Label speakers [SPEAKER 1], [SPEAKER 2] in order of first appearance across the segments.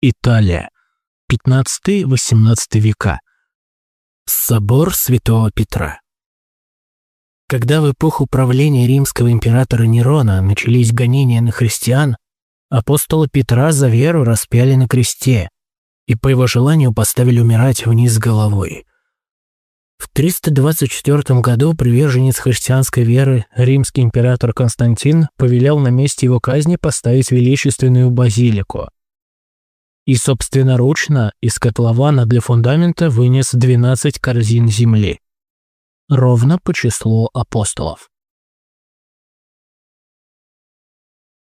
[SPEAKER 1] Италия. 15-18 века. Собор Святого Петра. Когда в эпоху правления римского императора Нерона начались гонения на христиан, апостола Петра за веру распяли на кресте и по его желанию поставили умирать вниз головой. В 324 году приверженец христианской веры римский император Константин повелел на месте его казни поставить величественную базилику. И собственноручно из котлована для фундамента вынес 12 корзин земли. Ровно по числу апостолов.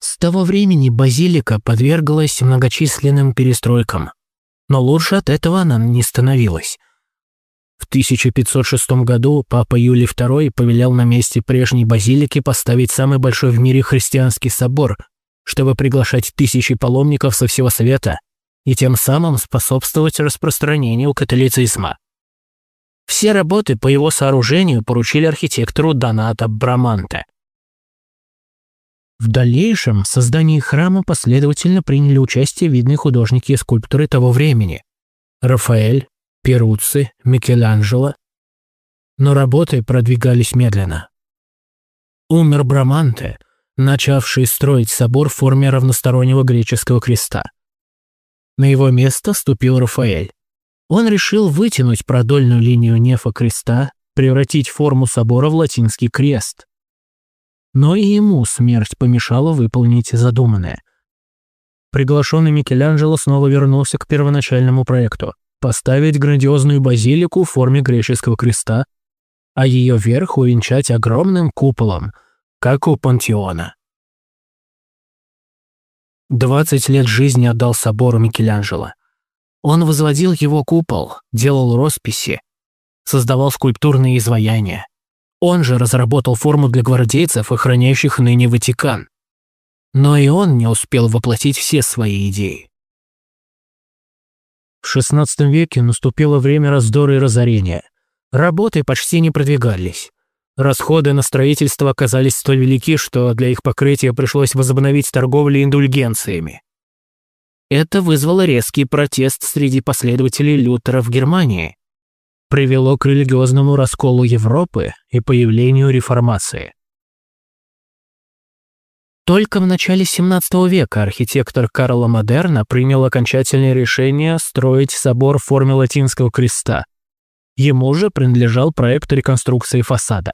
[SPEAKER 1] С того времени базилика подверглась многочисленным перестройкам, но лучше от этого она не становилась. В 1506 году папа Юлий II повелел на месте прежней базилики поставить самый большой в мире христианский собор, чтобы приглашать тысячи паломников со всего света и тем самым способствовать распространению католицизма. Все работы по его сооружению поручили архитектору Донато Браманте. В дальнейшем в создании храма последовательно приняли участие видные художники и скульпторы того времени – Рафаэль, Перуцци, Микеланджело, но работы продвигались медленно. Умер Браманте, начавший строить собор в форме равностороннего греческого креста. На его место ступил Рафаэль. Он решил вытянуть продольную линию нефа креста, превратить форму собора в латинский крест. Но и ему смерть помешала выполнить задуманное. Приглашенный Микеланджело снова вернулся к первоначальному проекту – поставить грандиозную базилику в форме греческого креста, а ее верх увенчать огромным куполом, как у пантеона. 20 лет жизни отдал собору Микеланджело. Он возводил его купол, делал росписи, создавал скульптурные изваяния. Он же разработал форму для гвардейцев, охраняющих ныне Ватикан. Но и он не успел воплотить все свои идеи. В XVI веке наступило время раздора и разорения. Работы почти не продвигались. Расходы на строительство оказались столь велики, что для их покрытия пришлось возобновить торговлю индульгенциями. Это вызвало резкий протест среди последователей Лютера в Германии, привело к религиозному расколу Европы и появлению реформации. Только в начале 17 века архитектор Карло Модерна принял окончательное решение строить собор в форме латинского креста. Ему же принадлежал проект реконструкции фасада.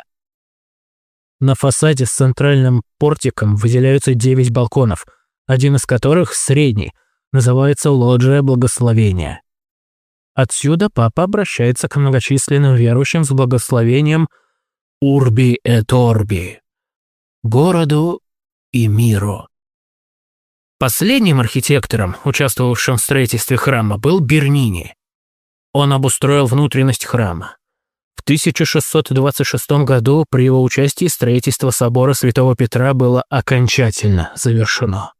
[SPEAKER 1] На фасаде с центральным портиком выделяются 9 балконов, один из которых, средний, называется лоджия благословения. Отсюда папа обращается к многочисленным верующим с благословением «Урби et Орби» – городу и миру. Последним архитектором, участвовавшим в строительстве храма, был Бернини. Он обустроил внутренность храма. В 1626 году при его участии строительство собора Святого Петра было окончательно завершено.